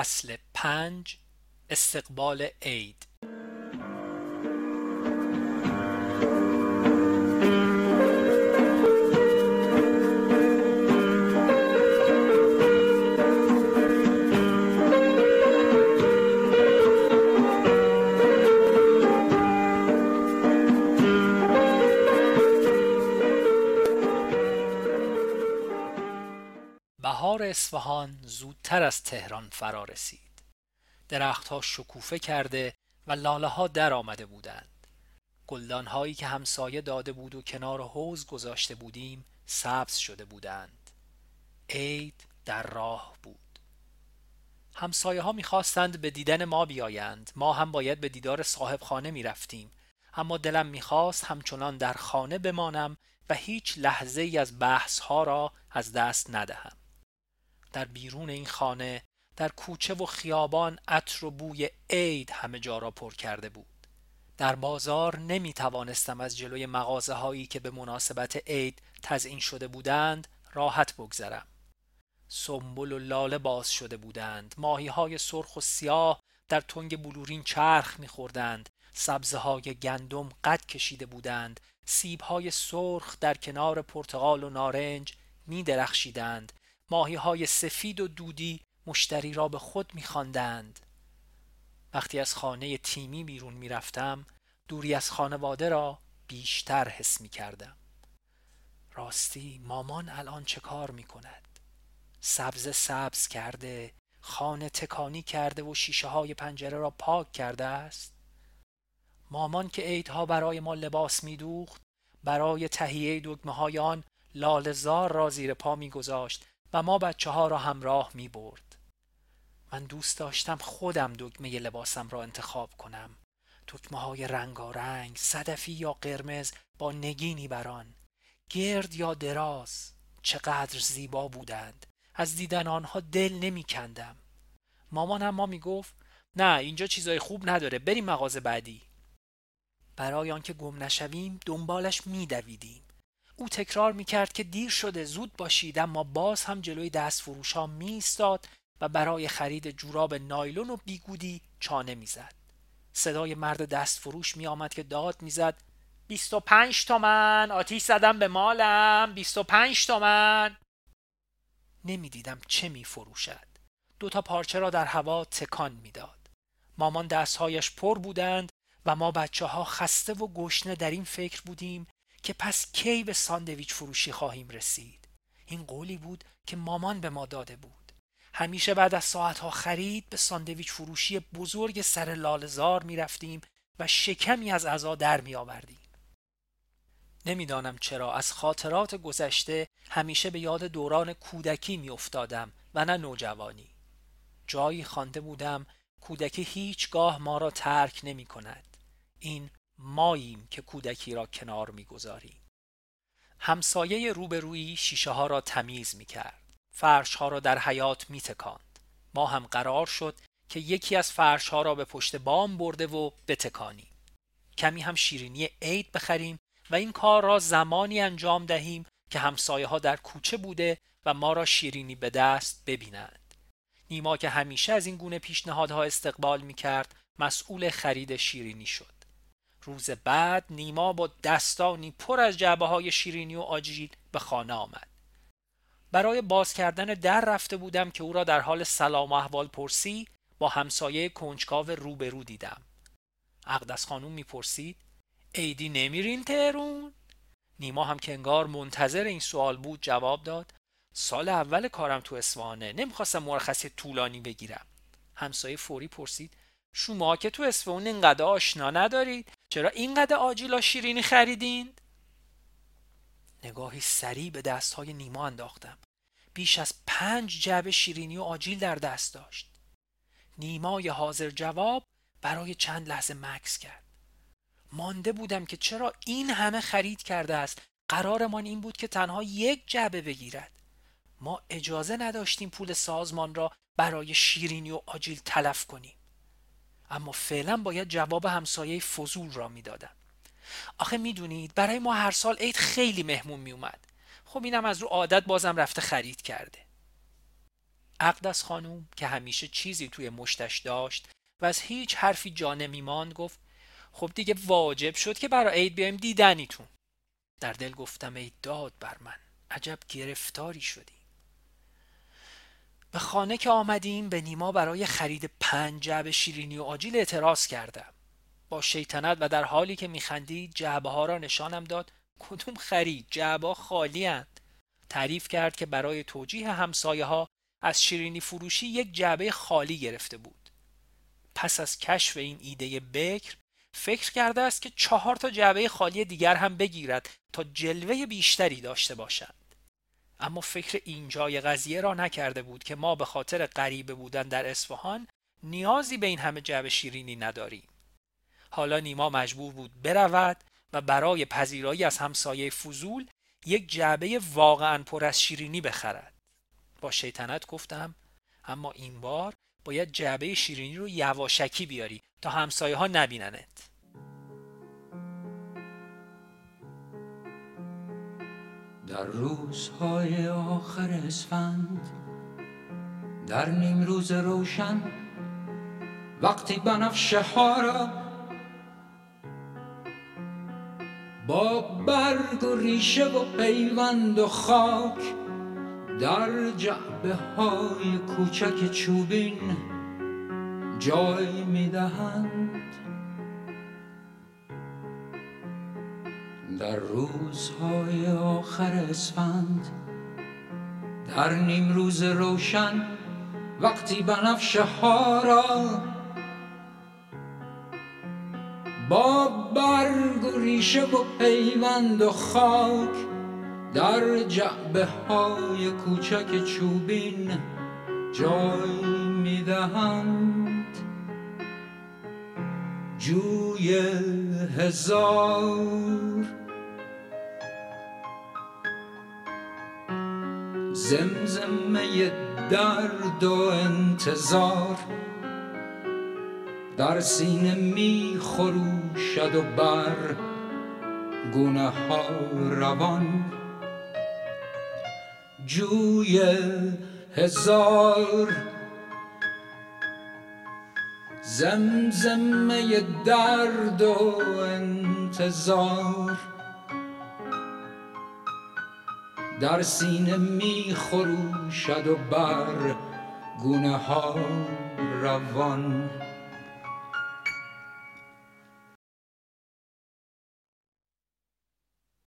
فصل پنج استقبال عید. بهار اصفهان زودتر از تهران فرا رسید. درختها شکوفه کرده و لاله ها در آمده بودند. گلدان هایی که همسایه داده بود و کنار حوز گذاشته بودیم سبز شده بودند. عید در راه بود. همسایه ها می‌خواستند به دیدن ما بیایند. ما هم باید به دیدار صاحب خانه می رفتیم اما دلم می‌خواست همچنان در خانه بمانم و هیچ لحظه ای از بحث ها را از دست ندهم. در بیرون این خانه در کوچه و خیابان عطر و بوی عید همه جا را پر کرده بود. در بازار نمی توانستم از جلوی مغازه هایی که به مناسبت عید تزئین شده بودند راحت بگذرم. سنبل و لاله باز شده بودند ماهی های سرخ و سیاه در تنگ بلورین چرخ میخوردند سبزه های گندم قد کشیده بودند سیب های سرخ در کنار پرتقال و نارنج می درخشیدند ماهی های سفید و دودی مشتری را به خود میخواندند. وقتی از خانه تیمی بیرون می‌رفتم دوری از خانواده را بیشتر حس می کردم. راستی مامان الان چه کار می کند؟ سبز سبز کرده خانه تکانی کرده و شیشه های پنجره را پاک کرده است مامان که عیدها برای ما لباس میدوخت برای تهیه دگمه های آن لالزار را زیر پا میگذاشت و ما بچه ها را همراه می برد. من دوست داشتم خودم دکمه لباسم را انتخاب کنم. دکمه های رنگارنگ، صدفی یا قرمز با نگینی بران، گرد یا دراز، چقدر زیبا بودند. از دیدن آنها دل نمی کندم. مامان هم ما می گفت نه اینجا چیزای خوب نداره بریم مغازه بعدی. برای آنکه گم نشویم دنبالش می دویدیم. او تکرار می‌کرد که دیر شده زود باشید اما باز هم جلوی دست فروش ها می ایستاد و برای خرید جوراب نایلون و بیگودی چانه می‌زد. صدای مرد دست فروش می آمد که داد می‌زد 25 تومن آتیش زدم به مالم 25 تومن. نمی‌دیدم چه می فروشد دو تا پارچه را در هوا تکان می‌داد. مامان دستهایش پر بودند و ما بچه ها خسته و گشنه در این فکر بودیم که پس کی به ساندویچ فروشی خواهیم رسید؟ این قولی بود که مامان به ما داده بود. همیشه بعد از ساعتها خرید به ساندویچ فروشی بزرگ سر لالزار می رفتیم و شکمی از عزا در می آوردیم نمی‌دانم چرا از خاطرات گذشته همیشه به یاد دوران کودکی می افتادم و نه نوجوانی. جایی خوانده بودم کودکی هیچگاه ما را ترک نمی کند این ماییم که کودکی را کنار می‌گذاریم همسایه روبرویی شیشه ها را تمیز می کرد. فرش ها را در حیات می تکاند. ما هم قرار شد که یکی از فرش ها را به پشت بام برده و بتکانیم. کمی هم شیرینی عید بخریم و این کار را زمانی انجام دهیم که همسایه ها در کوچه بوده و ما را شیرینی به دست ببینند. نیما که همیشه از این گونه پیشنهادها استقبال می کرد مسئول خرید شیرینی شد. روز بعد نیما با دستانی پر از جعبه های شیرینی و آجیل به خانه آمد. برای باز کردن در رفته بودم که او را در حال سلام و احوال پرسی با همسایه کنجکاو روبرو دیدم. اقدس خانوم می‌پرسید ایدی نمیرین تهرون؟ نیما هم که انگار منتظر این سوال بود جواب داد سال اول کارم تو اسوانه نمی‌خواستم مرخصی طولانی بگیرم. همسایه فوری پرسید شما که تو اسفون اینقدر آشنا ندارید چرا اینقدر آجیلا شیرینی خریدین؟ نگاهی سریع به دستهای نیما انداختم. بیش از پنج جعبه شیرینی و آجیل در دست داشت. نیمای حاضر جواب برای چند لحظه مکس کرد. مانده بودم که چرا این همه خرید کرده است. قرارمان این بود که تنها یک جعبه بگیرد. ما اجازه نداشتیم پول سازمان را برای شیرینی و آجیل تلف کنیم. اما فعلا باید جواب همسایه فضول را می‌دادم. آخه می‌دونید برای ما هر سال عید خیلی مهمون میومد خب اینم از رو عادت بازم رفته خرید کرده. اقدس خانوم که همیشه چیزی توی مشتش داشت و از هیچ حرفی جا نمیماند گفت خب دیگه واجب شد که برای عید بیایم دیدنیتون. در دل گفتم ای داد بر من عجب گرفتاری شدی. به خانه که آمدیم به نیما برای خرید پنج جعبه شیرینی و آجیل اعتراض کردم با شیطنت و در حالی که میخندید جعبه ها را نشانم داد کدوم خرید. جعبه خالی هند. تعریف کرد که برای توجیه همسایه ها از شیرینی فروشی یک جعبه خالی گرفته بود. پس از کشف این ایده بکر فکر کرده است که چهار تا جعبه خالی دیگر هم بگیرد تا جلوه بیشتری داشته باشد. اما فکر اینجای قضیه را نکرده بود که ما به خاطر غریبه بودن در اصفهان نیازی به این همه جعبه شیرینی نداریم. حالا نیما مجبور بود برود و برای پذیرایی از همسایه فضول یک جعبه واقعا پر از شیرینی بخرد. با شیطنت گفتم اما این بار باید جعبه شیرینی رو یواشکی بیاری تا همسایه ها نبیننت. در روزهای آخر اسفند در نیم روز روشن وقتی بنفشه ها را با برگ و ریشه و پیوند و خاک در جعبه های کوچک چوبین جای می‌دهند. در روزهای آخر اسفند در نیم روز روشن وقتی بنفشه ها را با برگ و ریشه و پیوند و خاک در جعبه های کوچک چوبین جای می‌دهند. جوی هزار زمزمه درد و انتظار در سینه می خروشد و بر گونه ها روان. جوی هزار زمزمه درد و انتظار در سینه می خروشد و بر گونه ها روان.